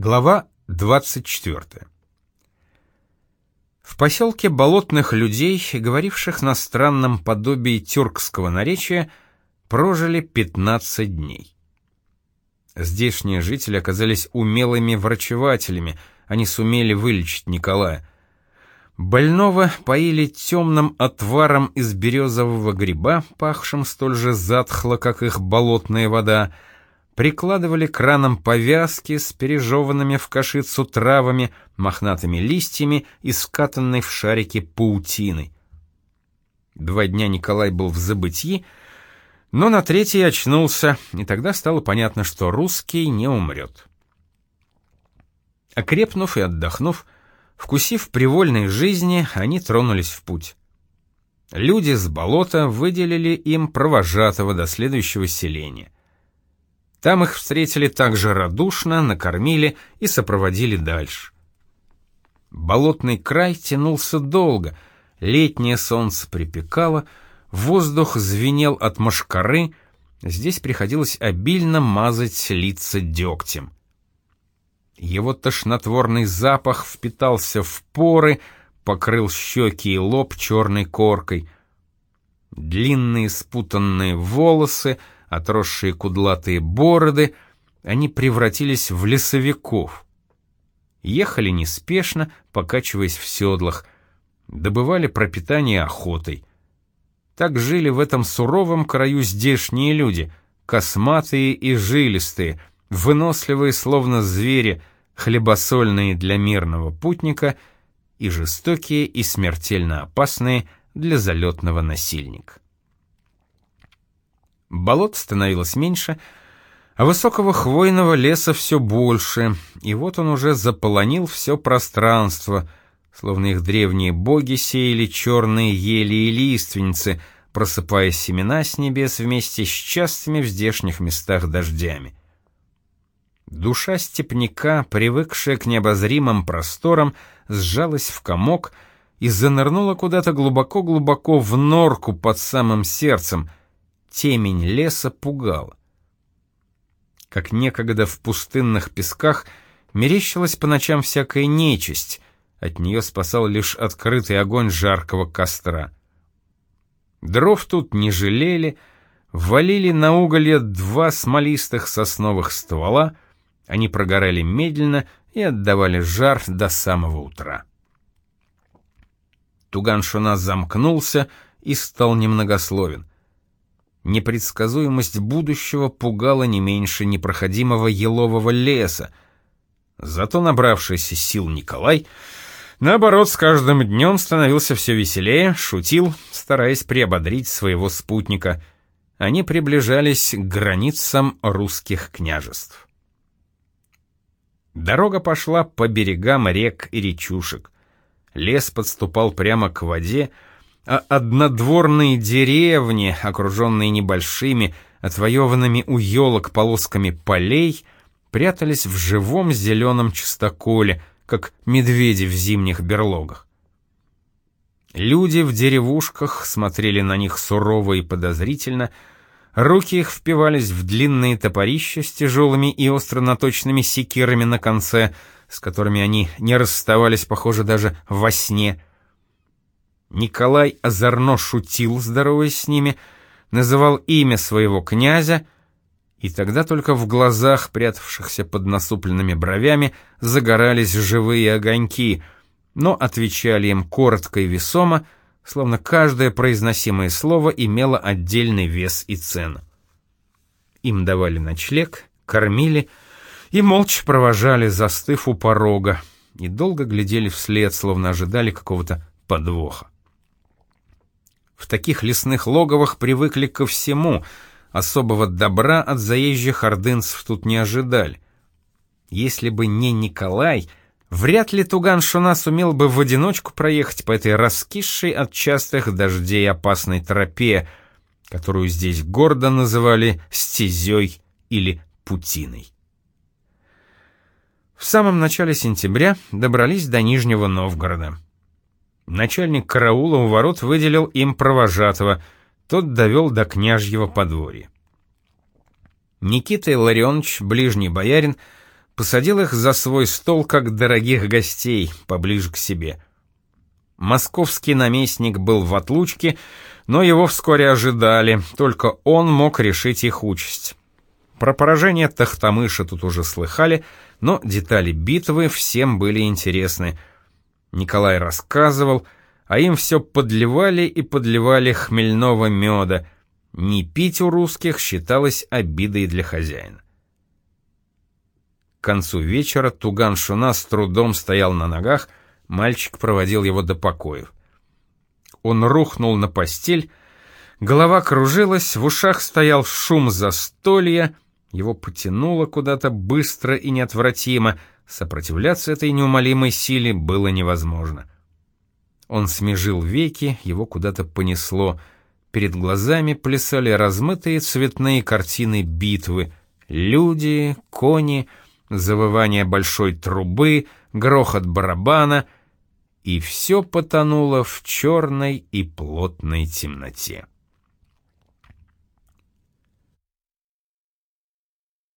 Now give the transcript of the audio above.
Глава 24. В поселке болотных людей, говоривших на странном подобии тюркского наречия, прожили 15 дней. Здешние жители оказались умелыми врачевателями, они сумели вылечить Николая. Больного поили темным отваром из березового гриба, пахшим столь же затхло, как их болотная вода, прикладывали к ранам повязки с пережеванными в кашицу травами, мохнатыми листьями и скатанной в шарики паутиной. Два дня Николай был в забытии, но на третий очнулся, и тогда стало понятно, что русский не умрет. Окрепнув и отдохнув, вкусив привольной жизни, они тронулись в путь. Люди с болота выделили им провожатого до следующего селения. Там их встретили также радушно, накормили и сопроводили дальше. Болотный край тянулся долго, летнее солнце припекало, воздух звенел от мошкары, здесь приходилось обильно мазать лица дегтем. Его тошнотворный запах впитался в поры, покрыл щеки и лоб черной коркой. Длинные спутанные волосы — отросшие кудлатые бороды, они превратились в лесовиков. Ехали неспешно, покачиваясь в седлах, добывали пропитание охотой. Так жили в этом суровом краю здешние люди, косматые и жилистые, выносливые словно звери, хлебосольные для мирного путника и жестокие и смертельно опасные для залетного насильника. Болот становилось меньше, а высокого хвойного леса все больше, и вот он уже заполонил все пространство, словно их древние боги сеяли черные ели и лиственницы, просыпая семена с небес вместе с частыми в здешних местах дождями. Душа степняка, привыкшая к необозримым просторам, сжалась в комок и занырнула куда-то глубоко-глубоко в норку под самым сердцем — темень леса пугала. Как некогда в пустынных песках мерещилась по ночам всякая нечисть, от нее спасал лишь открытый огонь жаркого костра. Дров тут не жалели, валили на уголье два смолистых сосновых ствола, они прогорали медленно и отдавали жар до самого утра. Туган-шуна замкнулся и стал немногословен. Непредсказуемость будущего пугала не меньше непроходимого елового леса. Зато набравшийся сил Николай, наоборот, с каждым днем становился все веселее, шутил, стараясь приободрить своего спутника. Они приближались к границам русских княжеств. Дорога пошла по берегам рек и речушек. Лес подступал прямо к воде, а однодворные деревни, окруженные небольшими, отвоеванными у елок полосками полей, прятались в живом зеленом чистоколе, как медведи в зимних берлогах. Люди в деревушках смотрели на них сурово и подозрительно, руки их впивались в длинные топорища с тяжелыми и остро наточными секирами на конце, с которыми они не расставались, похоже, даже во сне — Николай озорно шутил, здороваясь с ними, называл имя своего князя, и тогда только в глазах, прятавшихся под насупленными бровями, загорались живые огоньки, но отвечали им коротко и весомо, словно каждое произносимое слово имело отдельный вес и цену. Им давали ночлег, кормили и молча провожали, застыв у порога, и долго глядели вслед, словно ожидали какого-то подвоха. В таких лесных логовах привыкли ко всему, особого добра от заезжих ордынцев тут не ожидали. Если бы не Николай, вряд ли Туган-Шуна сумел бы в одиночку проехать по этой раскисшей от частых дождей опасной тропе, которую здесь гордо называли стезей или путиной. В самом начале сентября добрались до Нижнего Новгорода. Начальник караула у ворот выделил им провожатого, тот довел до княжьего подворья. Никита Илларионович, ближний боярин, посадил их за свой стол как дорогих гостей, поближе к себе. Московский наместник был в отлучке, но его вскоре ожидали, только он мог решить их участь. Про поражение Тахтамыша тут уже слыхали, но детали битвы всем были интересны. Николай рассказывал, а им все подливали и подливали хмельного меда. Не пить у русских считалось обидой для хозяина. К концу вечера Туган Шуна с трудом стоял на ногах, мальчик проводил его до покоев. Он рухнул на постель, голова кружилась, в ушах стоял шум застолья — его потянуло куда-то быстро и неотвратимо, сопротивляться этой неумолимой силе было невозможно. Он смежил веки, его куда-то понесло. Перед глазами плясали размытые цветные картины битвы. Люди, кони, завывание большой трубы, грохот барабана — и все потонуло в черной и плотной темноте.